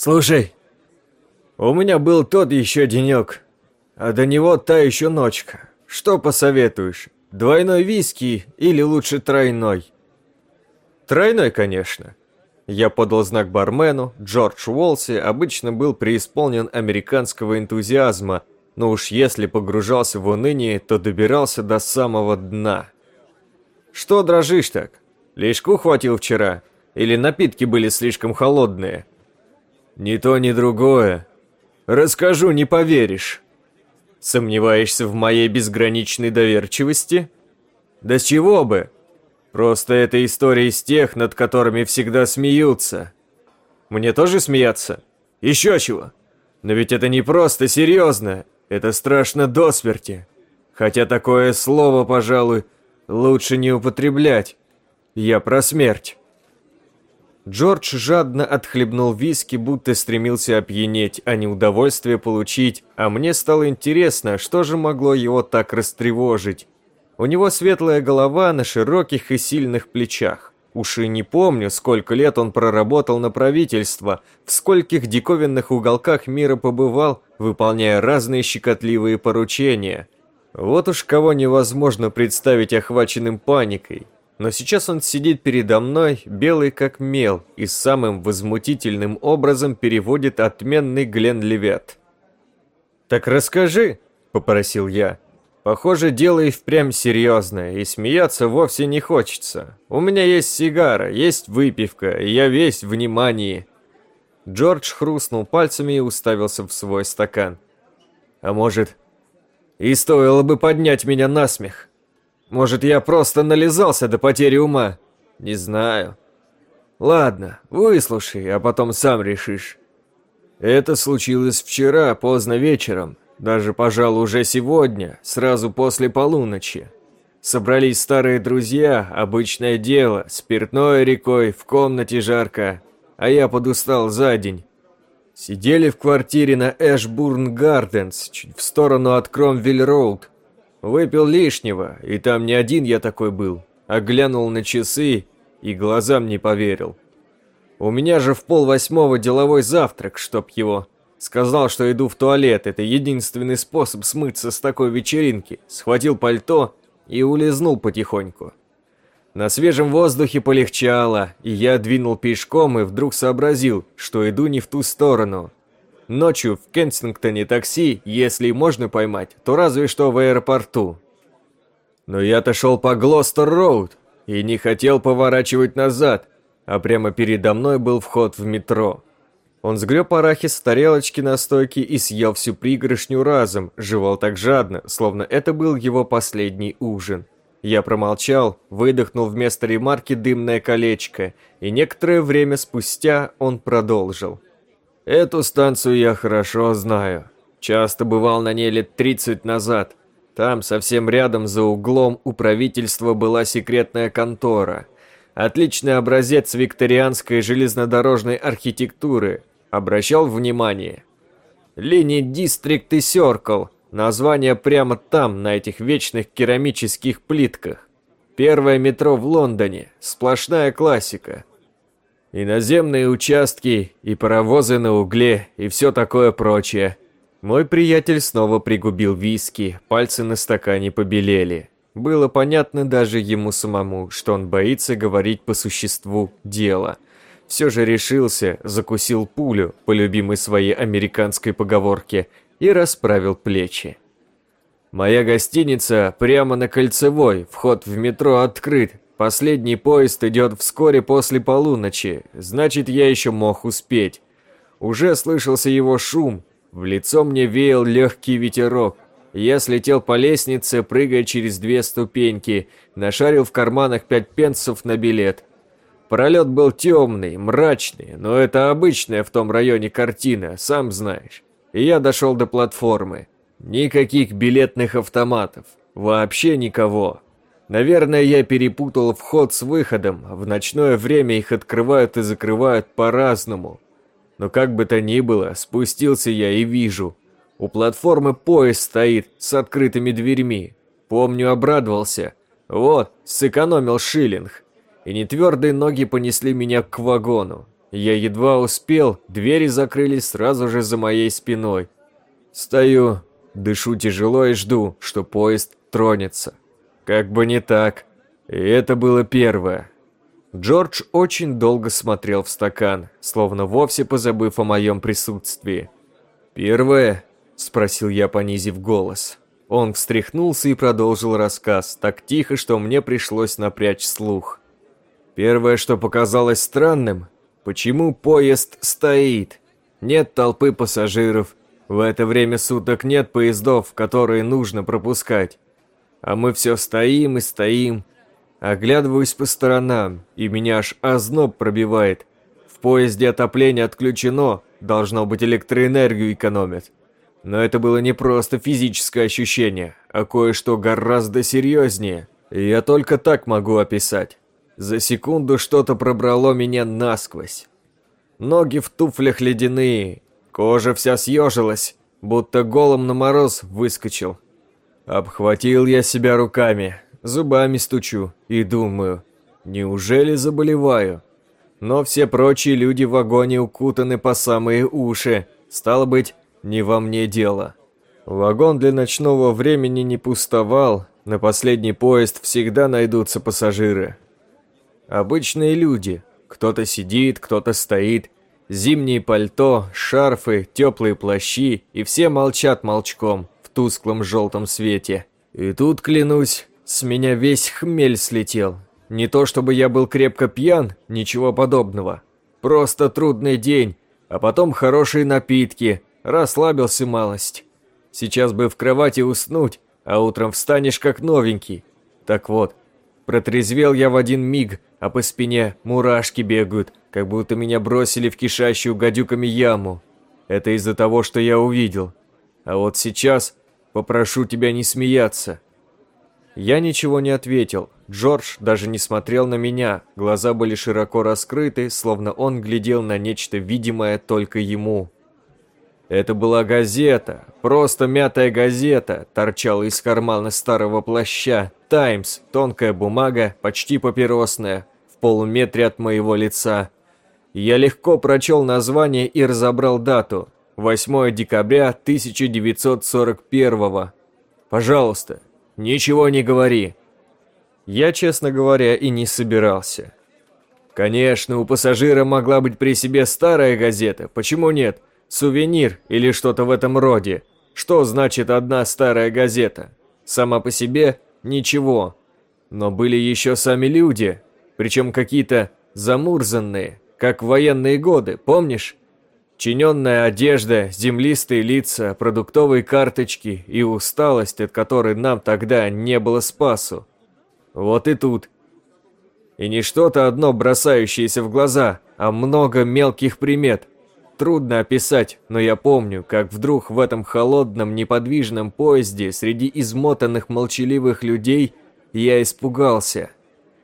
Слушай, у меня был тот еще денек, а до него та еще ночка. Что посоветуешь? Двойной виски или лучше тройной? Тройной, конечно. Я подал знак бармену, Джордж Уолси обычно был преисполнен американского энтузиазма, но уж если погружался в уныние, то добирался до самого дна. «Что дрожишь так? Лишку хватил вчера? Или напитки были слишком холодные?» «Ни то, ни другое. Расскажу, не поверишь». «Сомневаешься в моей безграничной доверчивости?» «Да с чего бы? Просто это история из тех, над которыми всегда смеются. Мне тоже смеяться? Еще чего? Но ведь это не просто серьезно, это страшно до смерти. Хотя такое слово, пожалуй, лучше не употреблять. Я про смерть. Джордж жадно отхлебнул виски, будто стремился опьянеть, а не удовольствие получить, а мне стало интересно, что же могло его так растревожить. У него светлая голова на широких и сильных плечах. Уж и не помню, сколько лет он проработал на правительство, в скольких диковинных уголках мира побывал, выполняя разные щекотливые поручения. Вот уж кого невозможно представить охваченным паникой. Но сейчас он сидит передо мной, белый как мел, и самым возмутительным образом переводит отменный Глен Левет. «Так расскажи», — попросил я. Похоже, дело и впрямь серьезное, и смеяться вовсе не хочется. У меня есть сигара, есть выпивка, и я весь внимание. Джордж хрустнул пальцами и уставился в свой стакан. А может, и стоило бы поднять меня на смех. Может, я просто нализался до потери ума? Не знаю. Ладно, выслушай, а потом сам решишь. Это случилось вчера, поздно вечером, даже, пожалуй, уже сегодня, сразу после полуночи. Собрались старые друзья, обычное дело, спиртное рекой, в комнате жарко, а я подустал за день. Сидели в квартире на Эшбурн Гарденс, чуть в сторону от Кромвиль-Роуд. Выпил лишнего, и там не один я такой был, а глянул на часы и глазам не поверил. У меня же в пол восьмого деловой завтрак, чтоб его... Сказал, что иду в туалет, это единственный способ смыться с такой вечеринки. Схватил пальто и улизнул потихоньку. На свежем воздухе полегчало, и я двинул пешком и вдруг сообразил, что иду не в ту сторону. Ночью в Кенсингтоне такси, если можно поймать, то разве что в аэропорту. Но я-то шел по Глостер-Роуд и не хотел поворачивать назад, а прямо передо мной был вход в метро. Он сгреб арахис с тарелочки на стойке и съел всю пригоршню разом, жевал так жадно, словно это был его последний ужин. Я промолчал, выдохнул вместо ремарки дымное колечко, и некоторое время спустя он продолжил. «Эту станцию я хорошо знаю. Часто бывал на ней лет 30 назад. Там, совсем рядом за углом, у правительства была секретная контора. Отличный образец викторианской железнодорожной архитектуры, обращал внимание. Линии Дистрикт и Серкл. Название прямо там, на этих вечных керамических плитках. Первое метро в Лондоне. Сплошная классика. И наземные участки, и паровозы на угле, и все такое прочее. Мой приятель снова пригубил виски, пальцы на стакане побелели. Было понятно даже ему самому, что он боится говорить по существу дела – все же решился, закусил пулю по любимой своей американской поговорке и расправил плечи. «Моя гостиница прямо на Кольцевой, вход в метро открыт. Последний поезд идет вскоре после полуночи, значит, я еще мог успеть. Уже слышался его шум, в лицо мне веял легкий ветерок. Я слетел по лестнице, прыгая через две ступеньки, нашарил в карманах пять пенсов на билет. Пролет был темный, мрачный, но это обычная в том районе картина, сам знаешь. И я дошел до платформы. Никаких билетных автоматов. Вообще никого. Наверное, я перепутал вход с выходом. В ночное время их открывают и закрывают по-разному. Но как бы то ни было, спустился я и вижу. У платформы поезд стоит с открытыми дверьми. Помню, обрадовался. Вот, сэкономил шиллинг и нетвердые ноги понесли меня к вагону. Я едва успел, двери закрылись сразу же за моей спиной. Стою, дышу тяжело и жду, что поезд тронется. Как бы не так. И это было первое. Джордж очень долго смотрел в стакан, словно вовсе позабыв о моем присутствии. «Первое?» – спросил я, понизив голос. Он встряхнулся и продолжил рассказ, так тихо, что мне пришлось напрячь слух. Первое, что показалось странным, почему поезд стоит. Нет толпы пассажиров. В это время суток нет поездов, которые нужно пропускать. А мы все стоим и стоим. Оглядываюсь по сторонам, и меня аж озноб пробивает. В поезде отопление отключено, должно быть электроэнергию экономят. Но это было не просто физическое ощущение, а кое-что гораздо серьезнее. И я только так могу описать. За секунду что-то пробрало меня насквозь. Ноги в туфлях ледяные, кожа вся съежилась, будто голым на мороз выскочил. Обхватил я себя руками, зубами стучу и думаю, неужели заболеваю? Но все прочие люди в вагоне укутаны по самые уши, стало быть, не во мне дело. Вагон для ночного времени не пустовал, на последний поезд всегда найдутся пассажиры. Обычные люди. Кто-то сидит, кто-то стоит. Зимние пальто, шарфы, теплые плащи, и все молчат молчком тусклом желтом свете. И тут, клянусь, с меня весь хмель слетел. Не то чтобы я был крепко пьян, ничего подобного. Просто трудный день, а потом хорошие напитки, Расслабился малость. Сейчас бы в кровати уснуть, а утром встанешь как новенький. Так вот, протрезвел я в один миг, а по спине мурашки бегают, как будто меня бросили в кишащую гадюками яму. Это из-за того, что я увидел. А вот сейчас попрошу тебя не смеяться. Я ничего не ответил. Джордж даже не смотрел на меня. Глаза были широко раскрыты, словно он глядел на нечто видимое только ему. Это была газета, просто мятая газета, торчала из кармана старого плаща. «Таймс», тонкая бумага, почти папиросная, в полуметре от моего лица. Я легко прочел название и разобрал дату. 8 декабря 1941 Пожалуйста, ничего не говори. Я, честно говоря, и не собирался. Конечно, у пассажира могла быть при себе старая газета, почему нет? Сувенир или что-то в этом роде. Что значит одна старая газета? Сама по себе ничего. Но были еще сами люди, причем какие-то замурзанные, как в военные годы, помнишь? Чиненная одежда, землистые лица, продуктовые карточки и усталость, от которой нам тогда не было спасу. Вот и тут. И не что-то одно бросающееся в глаза, а много мелких примет – Трудно описать, но я помню, как вдруг в этом холодном, неподвижном поезде среди измотанных молчаливых людей я испугался.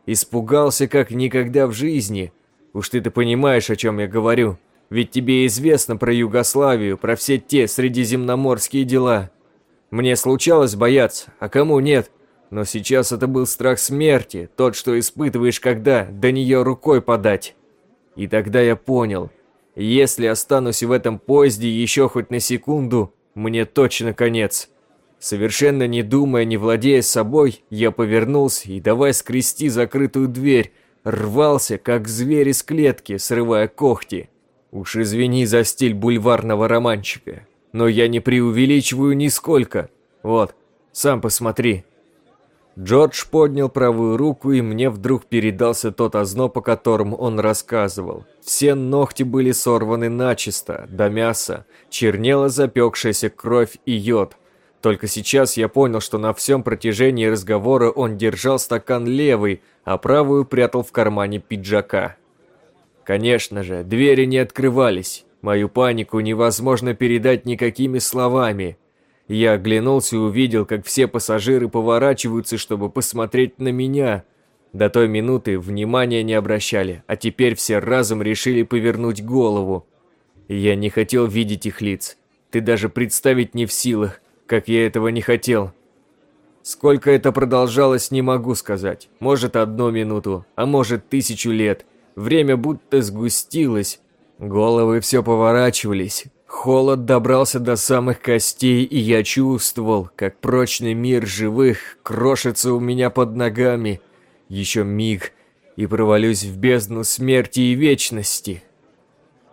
Испугался как никогда в жизни. Уж ты-то понимаешь, о чем я говорю. Ведь тебе известно про Югославию, про все те средиземноморские дела. Мне случалось бояться, а кому нет? Но сейчас это был страх смерти, тот, что испытываешь, когда до нее рукой подать. И тогда я понял – если останусь в этом поезде еще хоть на секунду, мне точно конец. Совершенно не думая, не владея собой, я повернулся и, давай скрести закрытую дверь, рвался, как зверь из клетки, срывая когти. Уж извини за стиль бульварного романчика, но я не преувеличиваю нисколько. Вот, сам посмотри. Джордж поднял правую руку, и мне вдруг передался тот озноб, о котором он рассказывал. Все ногти были сорваны начисто, до мяса, чернела запекшаяся кровь и йод. Только сейчас я понял, что на всем протяжении разговора он держал стакан левый, а правую прятал в кармане пиджака. Конечно же, двери не открывались. Мою панику невозможно передать никакими словами. Я оглянулся и увидел, как все пассажиры поворачиваются, чтобы посмотреть на меня. До той минуты внимания не обращали, а теперь все разом решили повернуть голову. Я не хотел видеть их лиц. Ты даже представить не в силах, как я этого не хотел. Сколько это продолжалось, не могу сказать. Может, одну минуту, а может, тысячу лет. Время будто сгустилось, головы все поворачивались, холод добрался до самых костей, и я чувствовал, как прочный мир живых крошится у меня под ногами. Еще миг, и провалюсь в бездну смерти и вечности.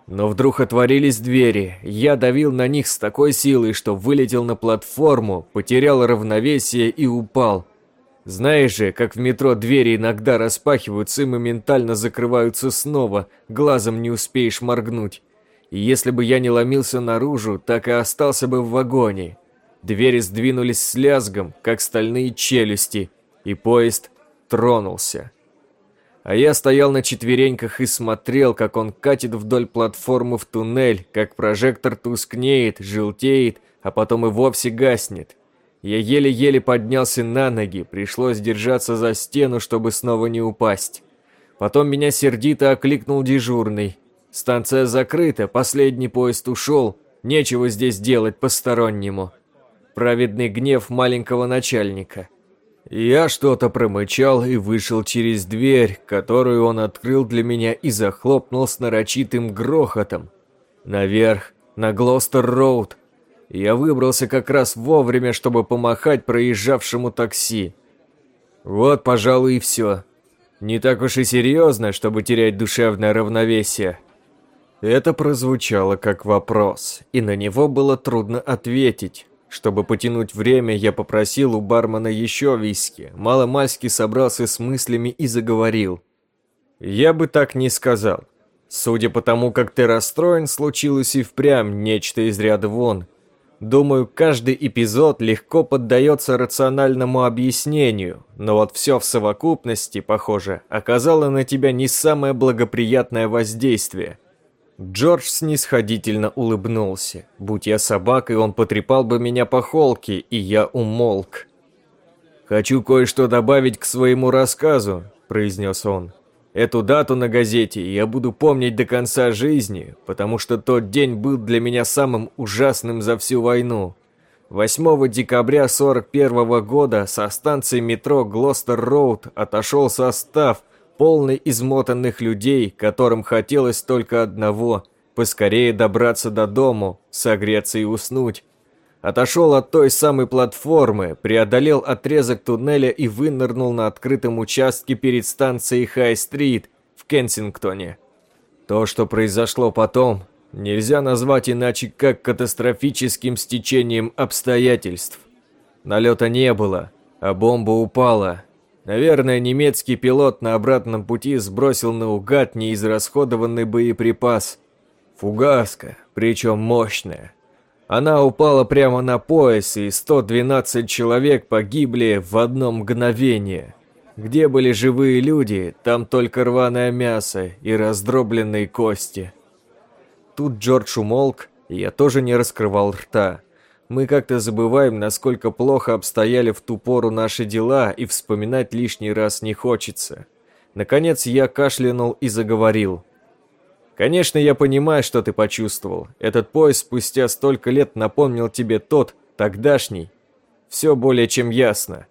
Но вдруг отворились двери, я давил на них с такой силой, что вылетел на платформу, потерял равновесие и упал. Знаешь же, как в метро двери иногда распахиваются и моментально закрываются снова, глазом не успеешь моргнуть. И если бы я не ломился наружу, так и остался бы в вагоне. Двери сдвинулись с лязгом, как стальные челюсти, и поезд тронулся. А я стоял на четвереньках и смотрел, как он катит вдоль платформы в туннель, как прожектор тускнеет, желтеет, а потом и вовсе гаснет. Я еле-еле поднялся на ноги, пришлось держаться за стену, чтобы снова не упасть. Потом меня сердито окликнул дежурный. Станция закрыта, последний поезд ушел, нечего здесь делать постороннему. Праведный гнев маленького начальника. Я что-то промычал и вышел через дверь, которую он открыл для меня и захлопнул с нарочитым грохотом. Наверх, на Глостер-Роуд, я выбрался как раз вовремя, чтобы помахать проезжавшему такси. Вот, пожалуй, и все. Не так уж и серьезно, чтобы терять душевное равновесие. Это прозвучало как вопрос, и на него было трудно ответить. Чтобы потянуть время, я попросил у бармена еще виски. Маломальски собрался с мыслями и заговорил. Я бы так не сказал. Судя по тому, как ты расстроен, случилось и впрямь нечто из ряда вон. Думаю, каждый эпизод легко поддается рациональному объяснению, но вот все в совокупности, похоже, оказало на тебя не самое благоприятное воздействие. Джордж снисходительно улыбнулся. Будь я собакой, он потрепал бы меня по холке, и я умолк. «Хочу кое-что добавить к своему рассказу», – произнес он. Эту дату на газете я буду помнить до конца жизни, потому что тот день был для меня самым ужасным за всю войну. 8 декабря 41 года со станции метро Глостер-Роуд отошел состав, полный измотанных людей, которым хотелось только одного – поскорее добраться до дому, согреться и уснуть. Отошел от той самой платформы, преодолел отрезок туннеля и вынырнул на открытом участке перед станцией Хай-стрит в Кенсингтоне. То, что произошло потом, нельзя назвать иначе как катастрофическим стечением обстоятельств. Налета не было, а бомба упала. Наверное, немецкий пилот на обратном пути сбросил наугад неизрасходованный боеприпас. Фугаска, причем мощная. Она упала прямо на пояс, и 112 человек погибли в одно мгновение. Где были живые люди, там только рваное мясо и раздробленные кости. Тут Джордж умолк, и я тоже не раскрывал рта. Мы как-то забываем, насколько плохо обстояли в ту пору наши дела, и вспоминать лишний раз не хочется. Наконец я кашлянул и заговорил. Конечно, я понимаю, что ты почувствовал. Этот поезд спустя столько лет напомнил тебе тот, тогдашний. Все более чем ясно.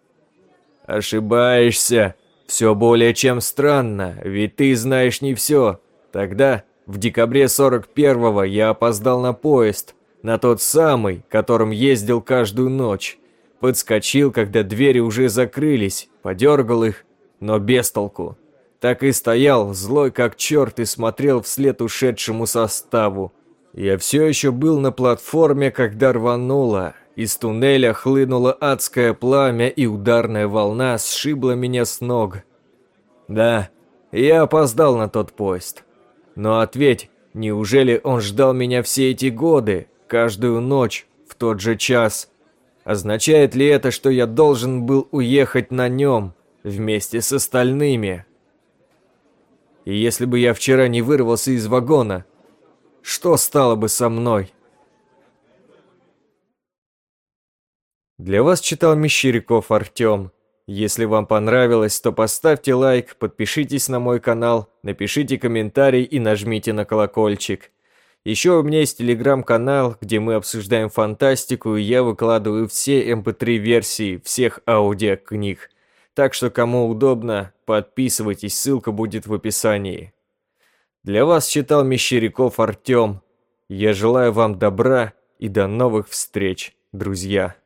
Ошибаешься. Все более чем странно, ведь ты знаешь не все. Тогда, в декабре 41-го, я опоздал на поезд. На тот самый, которым ездил каждую ночь. Подскочил, когда двери уже закрылись, подергал их, но без толку так и стоял, злой как черт, и смотрел вслед ушедшему составу. Я все еще был на платформе, когда рвануло. Из туннеля хлынуло адское пламя, и ударная волна сшибла меня с ног. Да, я опоздал на тот поезд. Но ответь, неужели он ждал меня все эти годы, каждую ночь, в тот же час? Означает ли это, что я должен был уехать на нем, вместе с остальными?» И если бы я вчера не вырвался из вагона, что стало бы со мной? Для вас читал Мещеряков Артем. Если вам понравилось, то поставьте лайк, подпишитесь на мой канал, напишите комментарий и нажмите на колокольчик. Еще у меня есть телеграм-канал, где мы обсуждаем фантастику, и я выкладываю все mp3-версии эм всех аудиокниг. Так что кому удобно, подписывайтесь, ссылка будет в описании. Для вас читал Мещеряков Артем. Я желаю вам добра и до новых встреч, друзья.